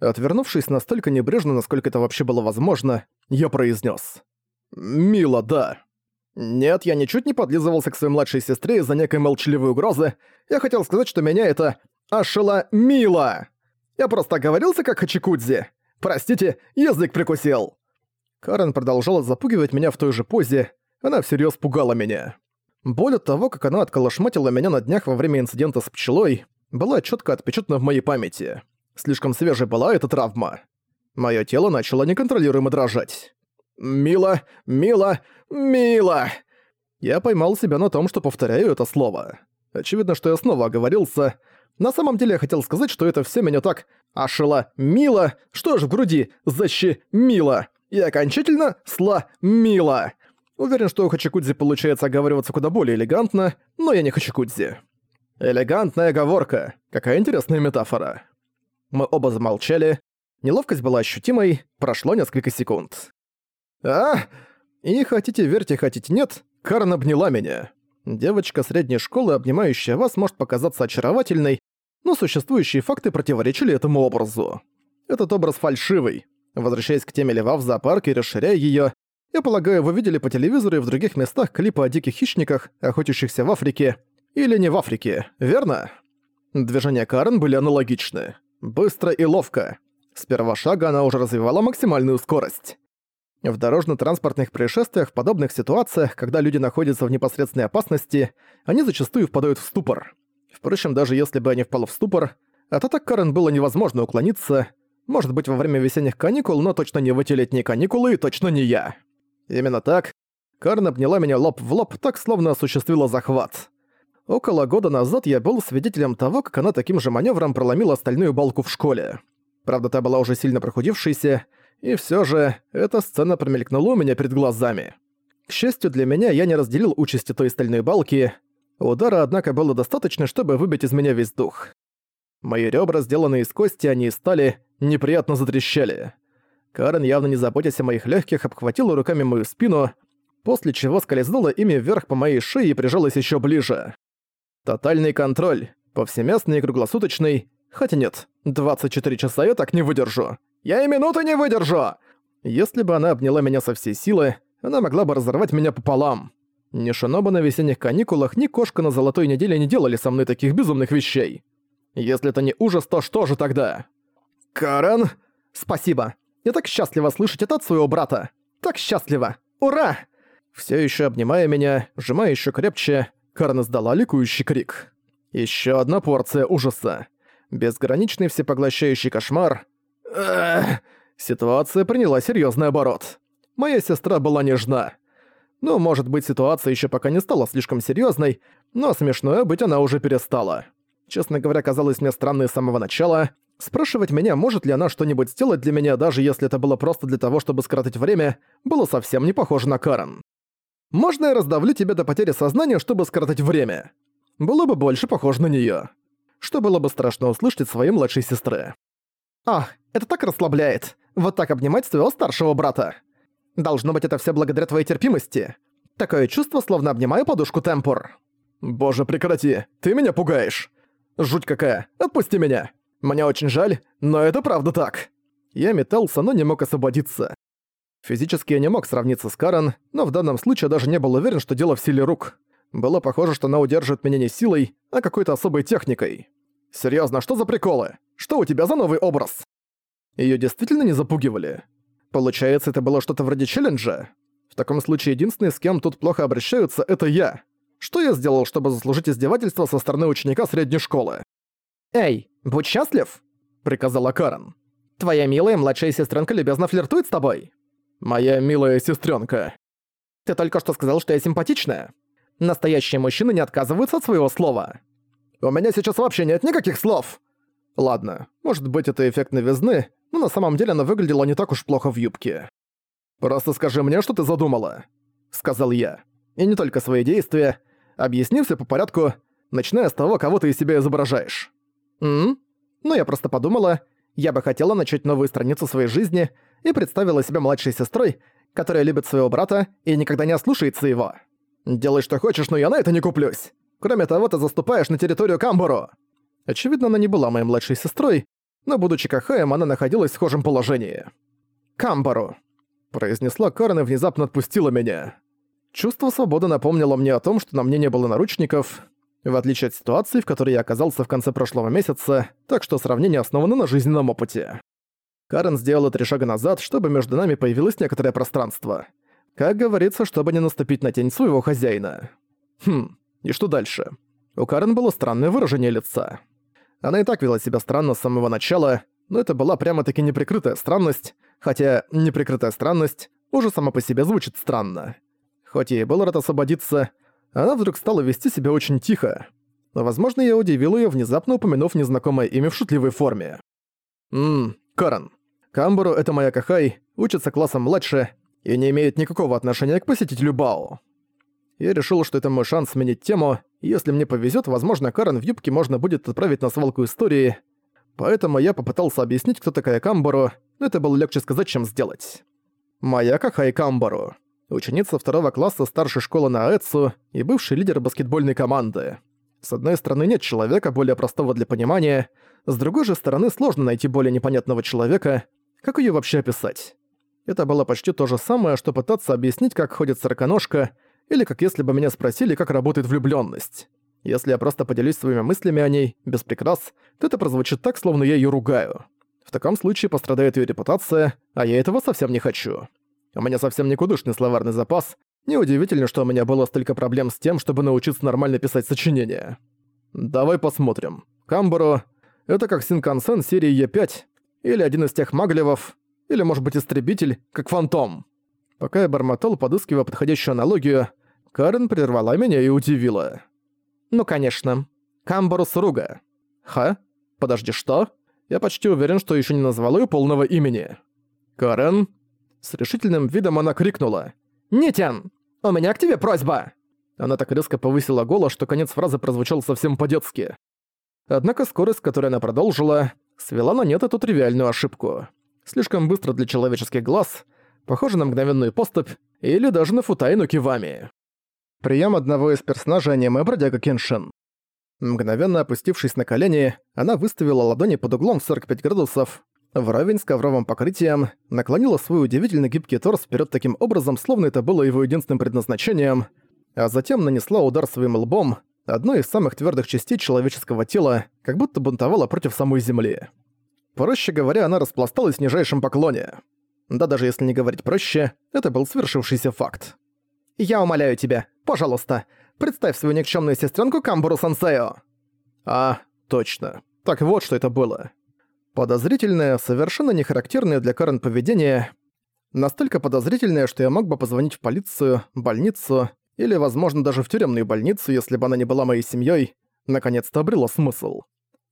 Отвернувшись настолько небрежно, насколько это вообще было возможно, я произнес: «Мило, да». Нет, я ничуть не подлизывался к своей младшей сестре из-за некой молчаливой угрозы. Я хотел сказать, что меня это ошело мило. Я просто оговорился как Хачикудзи. Простите, язык прикусил. Карен продолжала запугивать меня в той же позе. Она всерьез пугала меня. Боль от того, как она отколошматила меня на днях во время инцидента с пчелой, была четко отпечатана в моей памяти. Слишком свежей была эта травма. Мое тело начало неконтролируемо дрожать. «Мило, мило, мило!» Я поймал себя на том, что повторяю это слово. Очевидно, что я снова оговорился. На самом деле я хотел сказать, что это все меня так ошело мило, что ж в груди защи мило и окончательно сла мило. Уверен, что у Хачикудзи получается оговариваться куда более элегантно, но я не Хачикудзи. Элегантная оговорка. Какая интересная метафора. Мы оба замолчали. Неловкость была ощутимой, прошло несколько секунд. «А!» И хотите верьте, хотите нет, Карн обняла меня. Девочка средней школы, обнимающая вас, может показаться очаровательной, но существующие факты противоречили этому образу. Этот образ фальшивый. Возвращаясь к теме льва в зоопарке и расширяя её, я полагаю, вы видели по телевизору и в других местах клипы о диких хищниках, охотящихся в Африке. Или не в Африке, верно? Движения Карен были аналогичны. Быстро и ловко. С первого шага она уже развивала максимальную скорость. В дорожно-транспортных происшествиях, в подобных ситуациях, когда люди находятся в непосредственной опасности, они зачастую впадают в ступор. Впрочем, даже если бы они впали в ступор, от атак Карен было невозможно уклониться, может быть, во время весенних каникул, но точно не в эти летние каникулы и точно не я. Именно так. Карн обняла меня лоб в лоб, так словно осуществила захват. Около года назад я был свидетелем того, как она таким же маневром проломила стальную балку в школе. Правда, та была уже сильно прохудившейся, и все же эта сцена промелькнула у меня перед глазами. К счастью для меня, я не разделил участи той стальной балки. Удара, однако, было достаточно, чтобы выбить из меня весь дух. Мои ребра, сделанные из кости, они и стали, неприятно затрещали. Карен, явно не заботясь о моих легких, обхватила руками мою спину, после чего скользнула ими вверх по моей шее и прижалась еще ближе. Тотальный контроль, повсеместный и круглосуточный, хотя нет, 24 часа я так не выдержу. Я и минуты не выдержу! Если бы она обняла меня со всей силы, она могла бы разорвать меня пополам. Ни Шиноба на весенних каникулах, ни Кошка на Золотой неделе не делали со мной таких безумных вещей. Если это не ужас, то что же тогда? Карен? Спасибо. Я так счастлива слышать это от своего брата. Так счастлива. Ура! Все еще обнимая меня, сжимая еще крепче, Карен издала ликующий крик. Еще одна порция ужаса. Безграничный всепоглощающий кошмар. Эх, ситуация приняла серьезный оборот. Моя сестра была нежна. Ну, может быть, ситуация еще пока не стала слишком серьезной, но смешное быть она уже перестала. Честно говоря, казалось мне странной с самого начала, Спрашивать меня, может ли она что-нибудь сделать для меня, даже если это было просто для того, чтобы скоротать время, было совсем не похоже на Карен. «Можно я раздавлю тебя до потери сознания, чтобы скоротать время?» Было бы больше похоже на неё. Что было бы страшно услышать от своей младшей сестры. «Ах, это так расслабляет. Вот так обнимать своего старшего брата. Должно быть, это все благодаря твоей терпимости. Такое чувство, словно обнимаю подушку темпур». «Боже, прекрати, ты меня пугаешь. Жуть какая, отпусти меня. Мне очень жаль, но это правда так. Я метался, но не мог освободиться. Физически я не мог сравниться с Карен, но в данном случае даже не был уверен, что дело в силе рук. Было похоже, что она удерживает меня не силой, а какой-то особой техникой. Серьезно, что за приколы? Что у тебя за новый образ? Ее действительно не запугивали. Получается, это было что-то вроде челленджа? В таком случае единственный, с кем тут плохо обращаются, это я. Что я сделал, чтобы заслужить издевательство со стороны ученика средней школы? «Эй, будь счастлив!» — приказала Карен. «Твоя милая младшая сестренка любезно флиртует с тобой?» «Моя милая сестренка. «Ты только что сказал, что я симпатичная. Настоящие мужчины не отказываются от своего слова». «У меня сейчас вообще нет никаких слов!» Ладно, может быть это эффект новизны, но на самом деле она выглядела не так уж плохо в юбке. «Просто скажи мне, что ты задумала», — сказал я. «И не только свои действия. Объясни все по порядку, начиная с того, кого ты из себя изображаешь». «М? Ну, я просто подумала, я бы хотела начать новую страницу своей жизни и представила себя младшей сестрой, которая любит своего брата и никогда не ослушается его. Делай, что хочешь, но я на это не куплюсь. Кроме того, ты заступаешь на территорию Камбуру». Очевидно, она не была моей младшей сестрой, но, будучи Кахаем, она находилась в схожем положении. «Камбару», — произнесла Карен и внезапно отпустила меня. Чувство свободы напомнило мне о том, что на мне не было наручников, в отличие от ситуации, в которой я оказался в конце прошлого месяца, так что сравнение основано на жизненном опыте. Карен сделала три шага назад, чтобы между нами появилось некоторое пространство. Как говорится, чтобы не наступить на тень своего хозяина. Хм, и что дальше? У Карен было странное выражение лица. Она и так вела себя странно с самого начала, но это была прямо-таки неприкрытая странность, хотя неприкрытая странность уже сама по себе звучит странно. Хоть ей был рад освободиться, она вдруг стала вести себя очень тихо. Возможно, я удивил её, внезапно упомянув незнакомое имя в шутливой форме. «Ммм, Карен. Камбару — это моя Кахай, учится классом младше и не имеет никакого отношения к посетителю Бао. Я решил, что это мой шанс сменить тему, и если мне повезет, возможно, Карен в юбке можно будет отправить на свалку истории. Поэтому я попытался объяснить, кто такая Камбару, но это было легче сказать, чем сделать. Моя Кахай Камбару ученица второго класса старшей школы на Аэцу и бывший лидер баскетбольной команды. С одной стороны, нет человека более простого для понимания, с другой же стороны, сложно найти более непонятного человека. Как ее вообще описать? Это было почти то же самое, что пытаться объяснить, как ходит сороконожка, или как если бы меня спросили, как работает влюблённость. Если я просто поделюсь своими мыслями о ней, без прикрас, то это прозвучит так, словно я её ругаю. В таком случае пострадает её репутация, а я этого совсем не хочу. У меня совсем никудышный словарный запас. Неудивительно, что у меня было столько проблем с тем, чтобы научиться нормально писать сочинения. Давай посмотрим. Камборо — это как Синкансен серии Е5, или один из тех маглевов, или, может быть, истребитель, как Фантом. Пока я бормотал, подыскивая подходящую аналогию, Карен прервала меня и удивила. «Ну, конечно. Камборо Суруга». «Ха? Подожди, что?» Я почти уверен, что еще не назвал ее полного имени. «Карен?» С решительным видом она крикнула. «Нитян, у меня к тебе просьба!» Она так резко повысила голос, что конец фразы прозвучал совсем по-детски. Однако скорость, с которой она продолжила, свела на нет эту тривиальную ошибку. Слишком быстро для человеческих глаз, похоже на мгновенную поступь или даже на Футайну Кивами. Прием одного из персонажей аниме Бродяга Кеншин. Мгновенно опустившись на колени, она выставила ладони под углом в 45 градусов, вровень с ковровым покрытием, наклонила свой удивительно гибкий торс вперед таким образом, словно это было его единственным предназначением, а затем нанесла удар своим лбом, одной из самых твердых частей человеческого тела, как будто бунтовала против самой Земли. Проще говоря, она распласталась в нижайшем поклоне. Да даже если не говорить проще, это был свершившийся факт. «Я умоляю тебя, пожалуйста, представь свою никчемную сестренку Камбуру Сансео!» «А, точно. Так вот, что это было. Подозрительное, совершенно не характерное для Карен поведение. Настолько подозрительное, что я мог бы позвонить в полицию, больницу или, возможно, даже в тюремную больницу, если бы она не была моей семьей, наконец-то обрела смысл.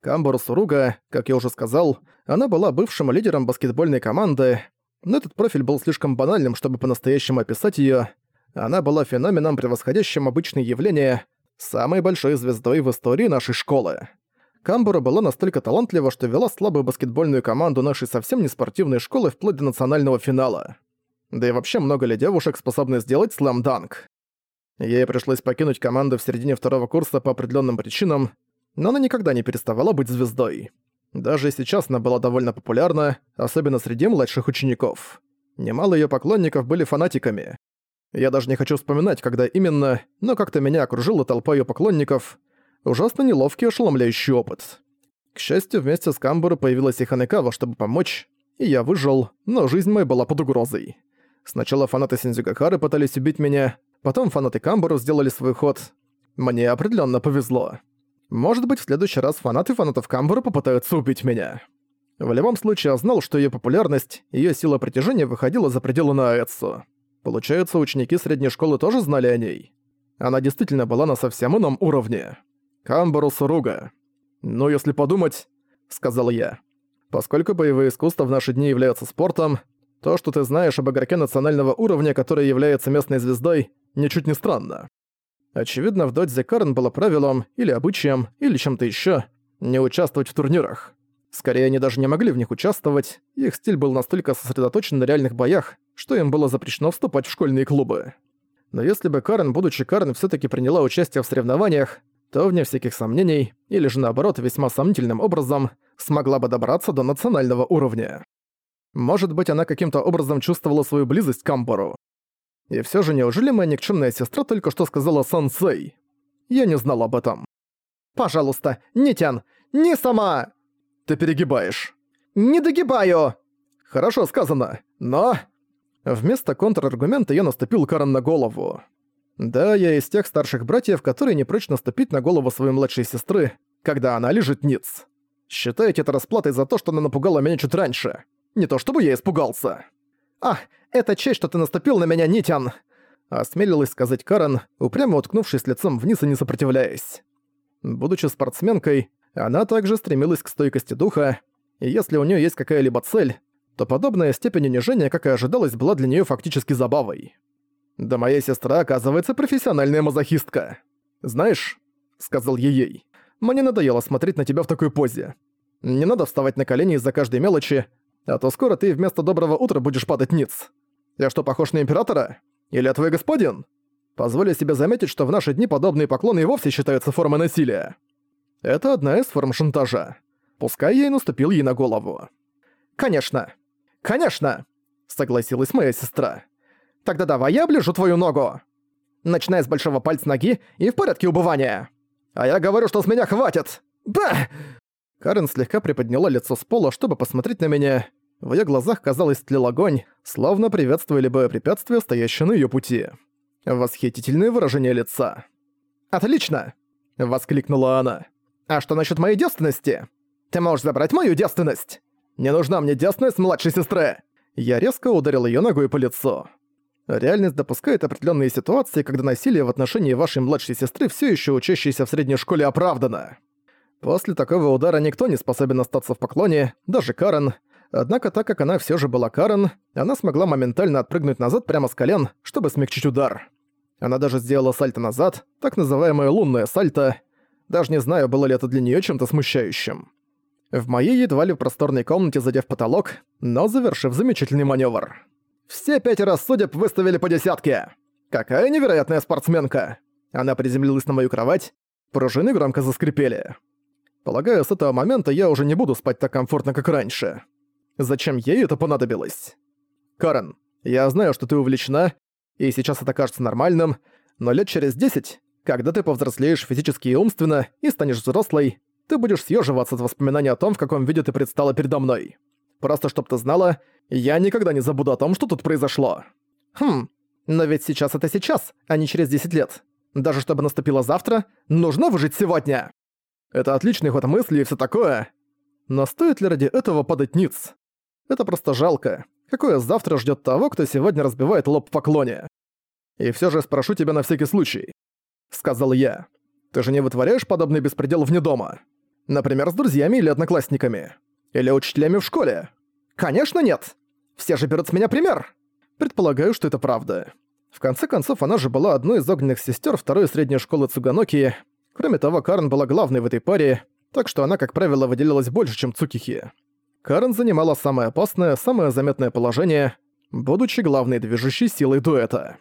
Камбуру Суруга, как я уже сказал, она была бывшим лидером баскетбольной команды, но этот профиль был слишком банальным, чтобы по-настоящему описать её. Она была феноменом, превосходящим обычные явления, самой большой звездой в истории нашей школы. Камбура была настолько талантлива, что вела слабую баскетбольную команду нашей совсем не спортивной школы вплоть до национального финала. Да и вообще много ли девушек способны сделать слэм-данк? Ей пришлось покинуть команду в середине второго курса по определенным причинам, но она никогда не переставала быть звездой. Даже сейчас она была довольно популярна, особенно среди младших учеников. Немало ее поклонников были фанатиками. Я даже не хочу вспоминать, когда именно, но как-то меня окружила толпа ее поклонников — ужасно неловкий ошеломляющий опыт. К счастью, вместе с Камбуру появилась и Ханекава, чтобы помочь, и я выжил, но жизнь моя была под угрозой. Сначала фанаты Синдзюгахары пытались убить меня, потом фанаты Камбуру сделали свой ход. Мне определенно повезло. Может быть, в следующий раз фанаты фанатов Камбуру попытаются убить меня. В любом случае, я знал, что ее популярность, ее сила притяжения выходила за пределы Наэцу. Получается, ученики средней школы тоже знали о ней. Она действительно была на совсем ином уровне. Камбару Суруга. «Ну, если подумать», — сказал я, — «поскольку боевые искусства в наши дни являются спортом, то, что ты знаешь об игроке национального уровня, который является местной звездой, ничуть не странно. Очевидно, в Додзе Карен было правилом, или обычаем, или чем-то еще не участвовать в турнирах. Скорее, они даже не могли в них участвовать, их стиль был настолько сосредоточен на реальных боях, что им было запрещено вступать в школьные клубы. Но если бы Карен, будучи Карен, все таки приняла участие в соревнованиях, то, вне всяких сомнений, или же наоборот весьма сомнительным образом, смогла бы добраться до национального уровня. Может быть, она каким-то образом чувствовала свою близость к Амбору. И все же, неужели моя никчемная сестра только что сказала «сансей»? Я не знал об этом. «Пожалуйста, не тян! Не сама!» «Ты перегибаешь». «Не догибаю!» «Хорошо сказано, но...» Вместо контраргумента я наступил Карен на голову. Да, я из тех старших братьев, которые не прочь наступить на голову своей младшей сестры, когда она лежит ниц. Считаете это расплатой за то, что она напугала меня чуть раньше. Не то чтобы я испугался. «А, это честь, что ты наступил на меня, Нитян!» Осмелилась сказать Карен, упрямо уткнувшись лицом вниз и не сопротивляясь. Будучи спортсменкой, она также стремилась к стойкости духа, и если у нее есть какая-либо цель, то подобная степень унижения, как и ожидалось, была для нее фактически забавой. «Да моя сестра, оказывается, профессиональная мазохистка. Знаешь, — сказал я ей, — мне надоело смотреть на тебя в такой позе. Не надо вставать на колени из-за каждой мелочи, а то скоро ты вместо доброго утра будешь падать ниц. Я что, похож на императора? Или я твой господин? Позволю себе заметить, что в наши дни подобные поклоны и вовсе считаются формой насилия. Это одна из форм шантажа. Пускай и наступил ей на голову. «Конечно! Конечно!» — согласилась моя сестра. «Тогда давай я оближу твою ногу!» Начиная с большого пальца ноги и в порядке убывания. «А я говорю, что с меня хватит!» «Ба!» Карен слегка приподняла лицо с пола, чтобы посмотреть на меня. В её глазах, казалось, тлел огонь, словно приветствуя любое препятствие, стоящее на её пути. Восхитительное выражение лица. «Отлично!» — воскликнула она. «А что насчет моей девственности? Ты можешь забрать мою девственность? Не нужна мне девственность младшей сестры!» Я резко ударил её ногой по лицу. Реальность допускает определенные ситуации, когда насилие в отношении вашей младшей сестры все еще учащейся в средней школе оправдано. После такого удара никто не способен остаться в поклоне, даже Карен. Однако так как она все же была Карен, она смогла моментально отпрыгнуть назад прямо с колен, чтобы смягчить удар. Она даже сделала сальто назад, так называемое лунное сальто. Даже не знаю, было ли это для нее чем-то смущающим. В моей едва ли просторной комнате задев потолок, но завершив замечательный маневр. Все пятеро судеб выставили по десятке. Какая невероятная спортсменка! Она приземлилась на мою кровать, пружины громко заскрипели. Полагаю, с этого момента я уже не буду спать так комфортно, как раньше. Зачем ей это понадобилось? Карен, я знаю, что ты увлечена, и сейчас это кажется нормальным, но лет через десять, когда ты повзрослеешь физически и умственно и станешь взрослой, ты будешь съеживаться от воспоминаний о том, в каком виде ты предстала передо мной. Просто чтоб ты знала, я никогда не забуду о том, что тут произошло. Хм, но ведь сейчас это сейчас, а не через 10 лет. Даже чтобы наступило завтра, нужно выжить сегодня. Это отличный ход мысли и все такое. Но стоит ли ради этого падать ниц? Это просто жалко. Какое завтра ждет того, кто сегодня разбивает лоб в поклоне? И все же спрошу тебя на всякий случай. Сказал я. Ты же не вытворяешь подобный беспредел вне дома? Например, с друзьями или одноклассниками? Или учителями в школе? Конечно нет. Все же берут с меня пример. Предполагаю, что это правда. В конце концов, она же была одной из огненных сестер второй средней школы Цуганоки, Кроме того, Карн была главной в этой паре, так что она, как правило, выделялась больше, чем Цукихи. Карн занимала самое опасное, самое заметное положение, будучи главной движущей силой дуэта.